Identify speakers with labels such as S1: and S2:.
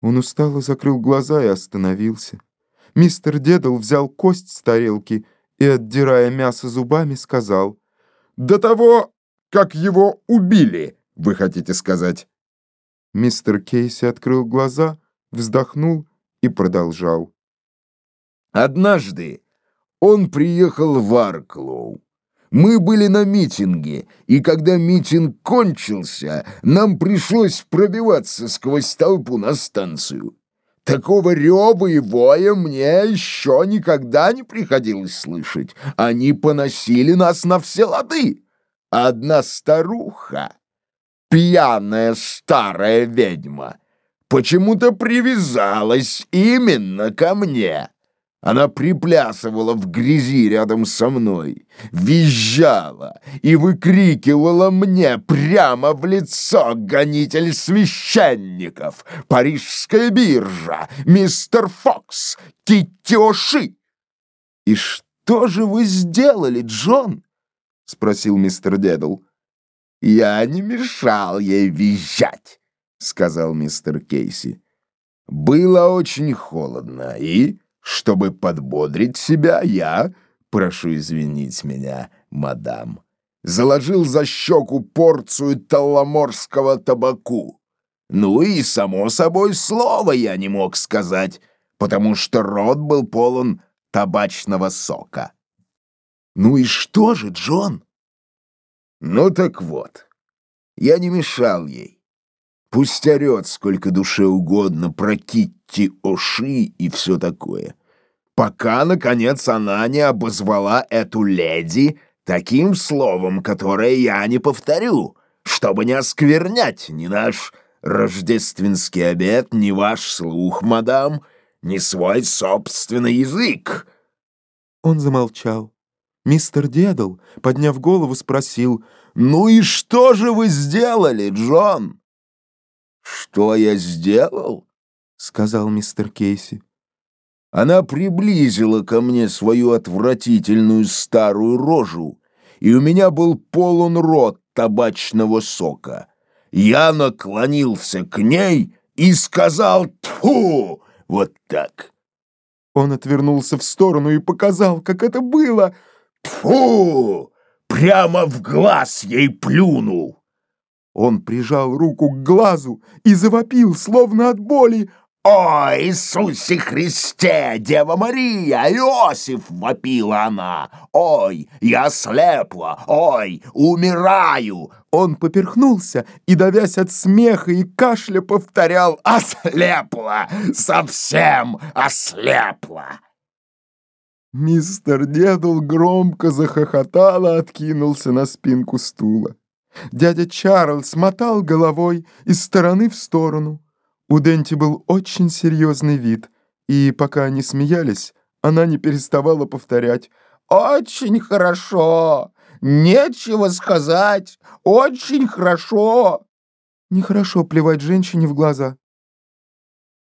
S1: Он устало закрыл глаза и остановился. Мистер Дедал взял кость с тарелки и, отдирая мясо зубами, сказал,
S2: «До того, как его убили, вы хотите сказать?»
S1: Мистер Кейси открыл глаза, вздохнул и продолжал.
S2: «Однажды он приехал в Арклоу. Мы были на митинге, и когда митинг кончился, нам пришлось пробиваться сквозь толпу на станцию. Такого рева и воя мне еще никогда не приходилось слышать. Они поносили нас на все лады. Одна старуха, пьяная старая ведьма, почему-то привязалась именно ко мне. Она приплясывала в грязи рядом со мной, визжала и выкрикивала мне прямо в лицо гонитель священников, парижская биржа, мистер Фокс, Китти
S1: «И что же вы сделали, Джон?» — спросил мистер Дедл.
S2: «Я не мешал ей визжать», — сказал мистер Кейси. «Было очень холодно, и...» Чтобы подбодрить себя, я, прошу извинить меня, мадам, заложил за щеку порцию талламорского табаку. Ну и, само собой, слова я не мог сказать, потому что рот был полон табачного сока.
S1: Ну и что же, Джон?
S2: Ну так вот, я не мешал ей. Пусть орет сколько душе угодно про Китти Оши и все такое. Пока, наконец, она не обозвала эту леди таким словом, которое я не повторю, чтобы не осквернять ни наш рождественский обед, ни ваш слух, мадам, ни свой собственный язык.
S1: Он замолчал. Мистер Дедл, подняв голову, спросил,
S2: «Ну и что же вы сделали, Джон?» «Что я сделал?» — сказал мистер Кейси. Она приблизила ко мне свою отвратительную старую рожу, и у меня был полон рот табачного сока. Я наклонился к ней и сказал «Тьфу!» вот так.
S1: Он отвернулся в сторону и показал, как это было.
S2: «Тьфу!» Прямо в глаз ей плюнул.
S1: Он прижал руку к глазу и завопил, словно от боли.
S2: «О, Иисусе Христе, Дева Мария, Иосиф!» — вопила она. «Ой, я слепла! Ой, умираю!»
S1: Он поперхнулся и, давясь от смеха и кашля, повторял
S2: «Ослепла! Совсем ослепла!»
S1: Мистер Дедл громко захохотал и откинулся на спинку стула. Дядя Чарльз мотал головой из стороны в сторону. У Денти был очень серьезный вид, и пока они смеялись, она не переставала повторять «Очень хорошо! Нечего сказать! Очень хорошо!» Нехорошо плевать женщине в глаза.